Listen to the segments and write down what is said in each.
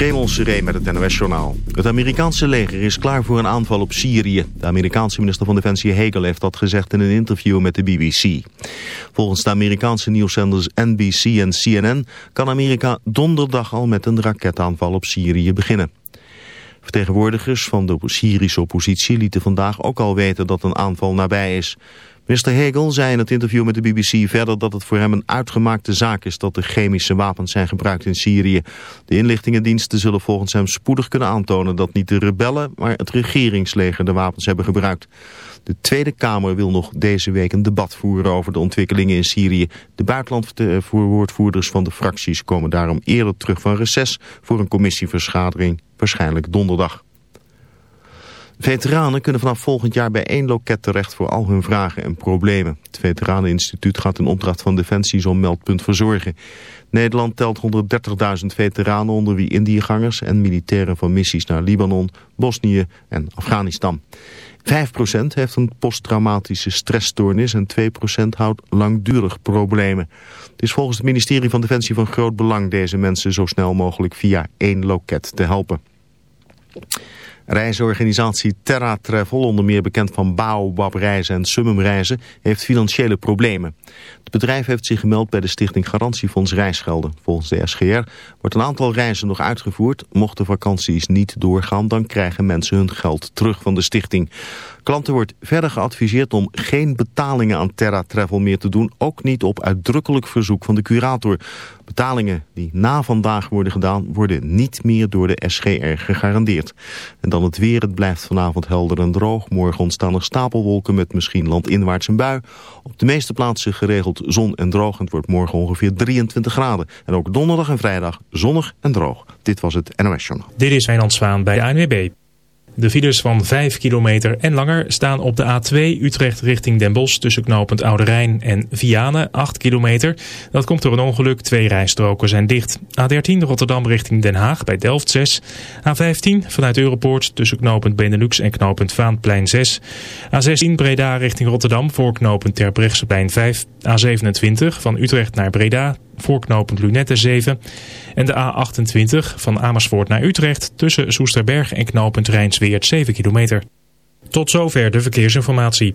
Raymond Seré met het NOS-journaal. Het Amerikaanse leger is klaar voor een aanval op Syrië. De Amerikaanse minister van Defensie Hegel heeft dat gezegd in een interview met de BBC. Volgens de Amerikaanse nieuwszenders NBC en CNN... kan Amerika donderdag al met een raketaanval op Syrië beginnen. Vertegenwoordigers van de Syrische oppositie lieten vandaag ook al weten dat een aanval nabij is... Minister Hegel zei in het interview met de BBC verder dat het voor hem een uitgemaakte zaak is dat de chemische wapens zijn gebruikt in Syrië. De inlichtingendiensten zullen volgens hem spoedig kunnen aantonen dat niet de rebellen, maar het regeringsleger de wapens hebben gebruikt. De Tweede Kamer wil nog deze week een debat voeren over de ontwikkelingen in Syrië. De buitenlandwoordvoerders van de fracties komen daarom eerder terug van reces voor een commissieverschadering, waarschijnlijk donderdag. Veteranen kunnen vanaf volgend jaar bij één loket terecht voor al hun vragen en problemen. Het Veteraneninstituut gaat in opdracht van Defensie zo'n meldpunt verzorgen. Nederland telt 130.000 veteranen onder wie Indiëgangers en militairen van missies naar Libanon, Bosnië en Afghanistan. 5% heeft een posttraumatische stressstoornis en 2% houdt langdurig problemen. Het is volgens het ministerie van Defensie van groot belang deze mensen zo snel mogelijk via één loket te helpen. Reisorganisatie Terra Travel, onder meer bekend van Baobab Reizen en Summum Reizen, heeft financiële problemen. Het bedrijf heeft zich gemeld bij de stichting Garantiefonds Reisgelden. Volgens de SGR wordt een aantal reizen nog uitgevoerd. Mochten vakanties niet doorgaan, dan krijgen mensen hun geld terug van de stichting. Klanten wordt verder geadviseerd om geen betalingen aan Terra Travel meer te doen, ook niet op uitdrukkelijk verzoek van de curator. Betalingen die na vandaag worden gedaan, worden niet meer door de SGR gegarandeerd. En dan het weer, het blijft vanavond helder en droog. Morgen ontstaan er stapelwolken met misschien landinwaarts een bui. Op de meeste plaatsen geregeld zon en droog. Het wordt morgen ongeveer 23 graden. En ook donderdag en vrijdag zonnig en droog. Dit was het NOS Journal. Dit is Wijnand Zwaan bij de ANWB. De files van 5 kilometer en langer staan op de A2 Utrecht richting Den Bosch tussen knooppunt Oude Rijn en Vianen 8 kilometer. Dat komt door een ongeluk, twee rijstroken zijn dicht. A13 Rotterdam richting Den Haag bij Delft 6. A15 vanuit Europoort tussen knooppunt Benelux en knooppunt Vaanplein 6. A16 Breda richting Rotterdam voor knooppunt Terbrechtseplein 5. A27 van Utrecht naar Breda voorknopend Lunette 7. En de A28 van Amersfoort naar Utrecht tussen Soesterberg en knooppunt Rijnsweert 7 kilometer. Tot zover de verkeersinformatie.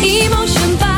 Emotion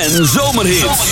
en Zomerhits.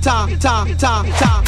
他他他他。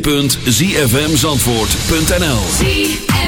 www.zfmzandvoort.nl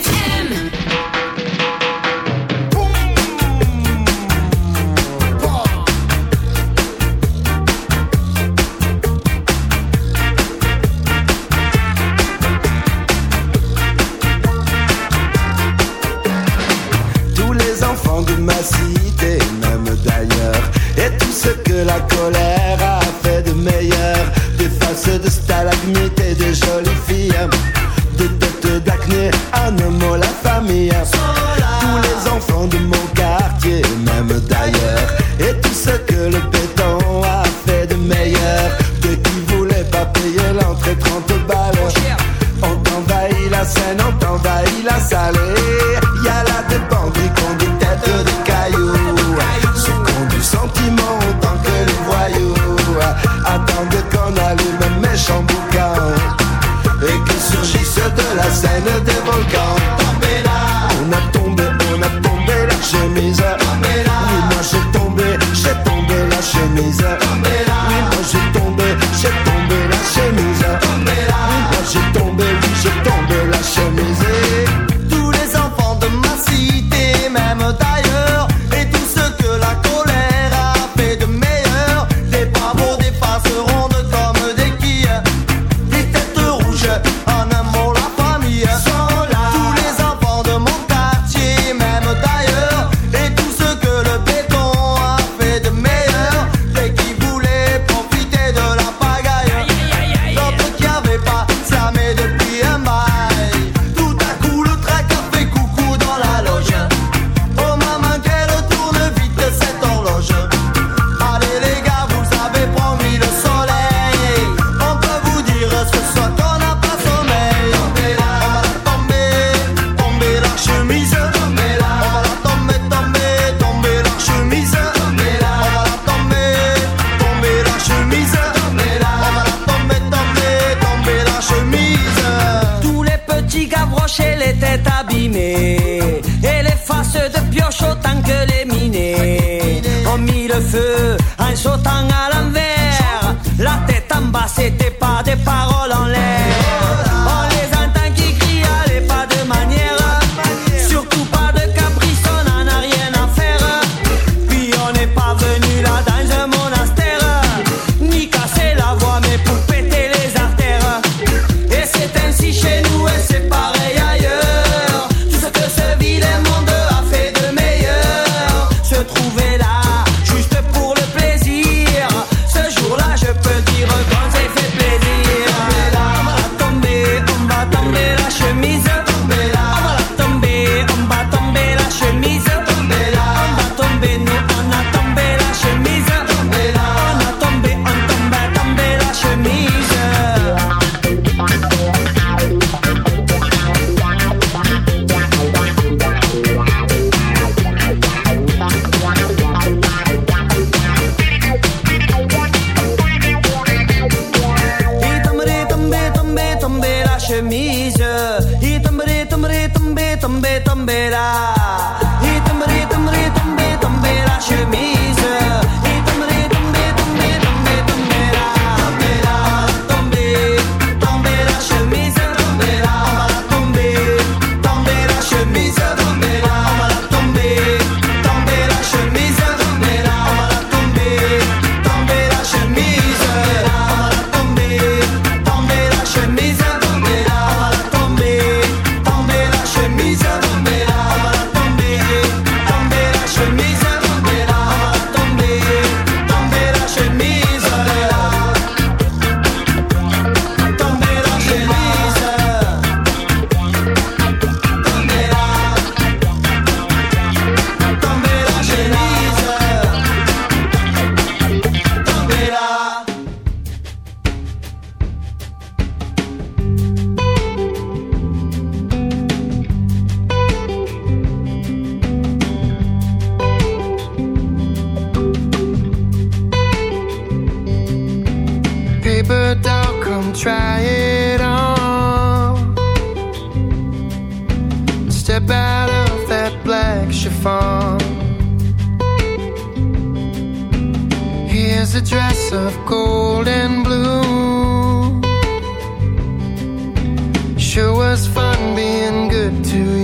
It's fun being good to you.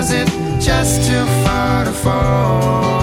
was it just too far to fall?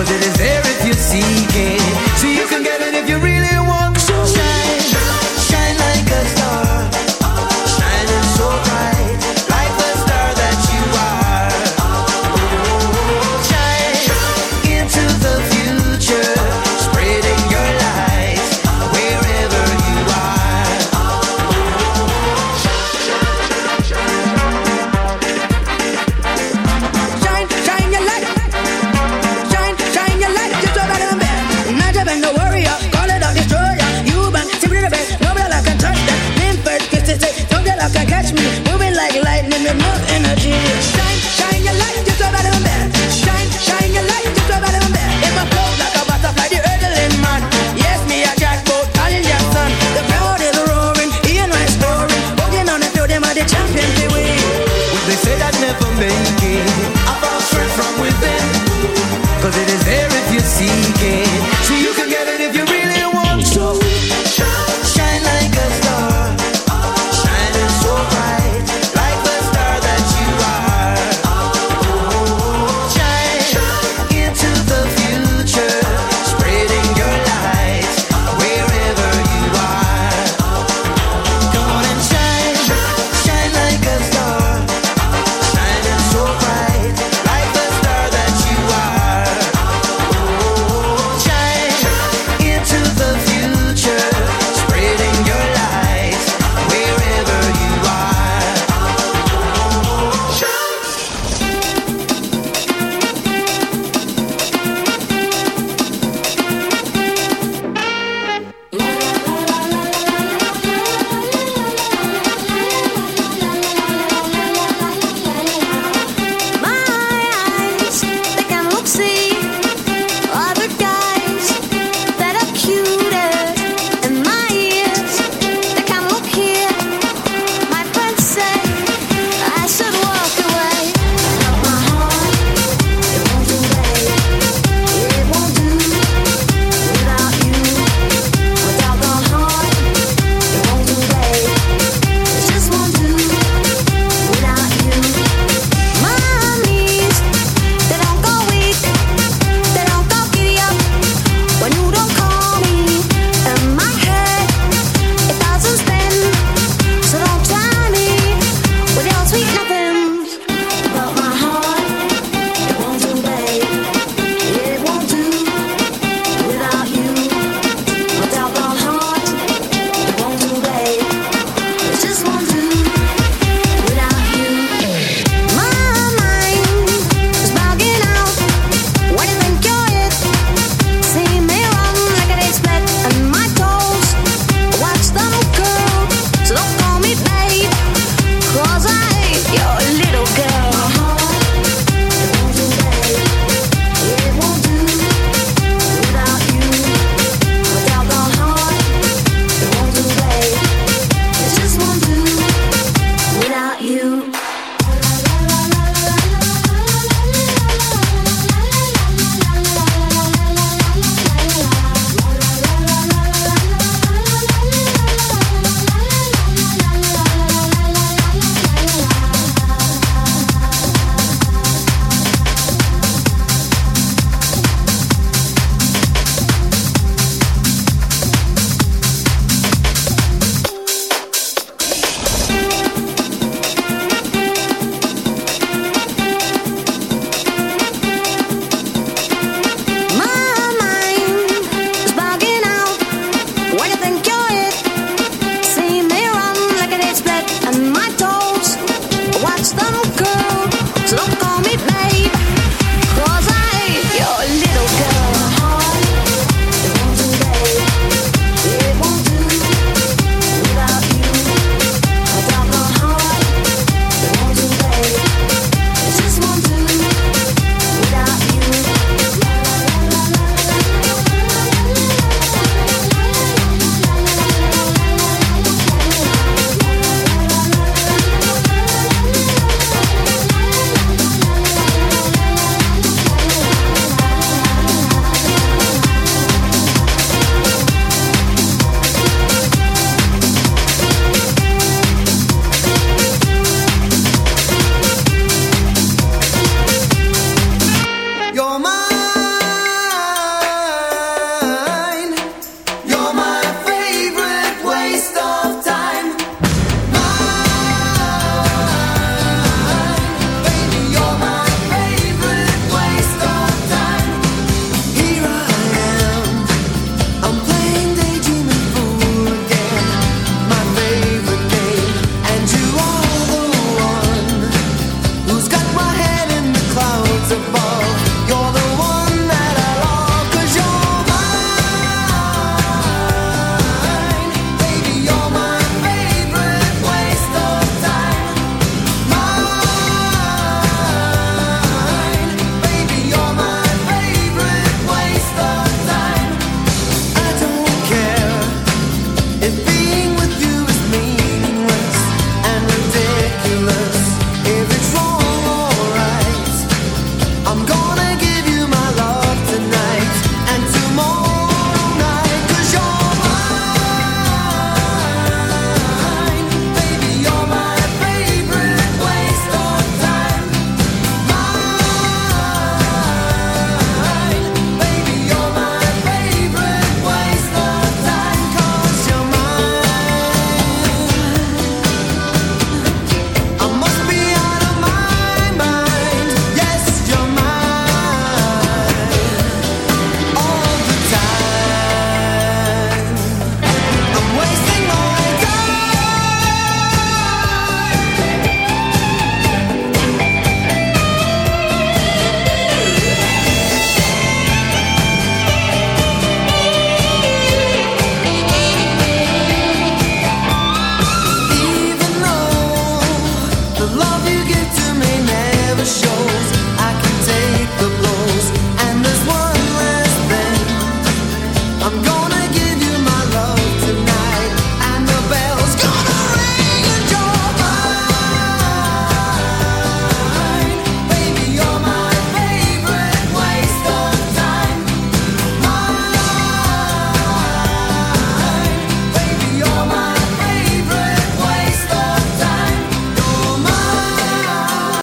Cause it is there if you seek it.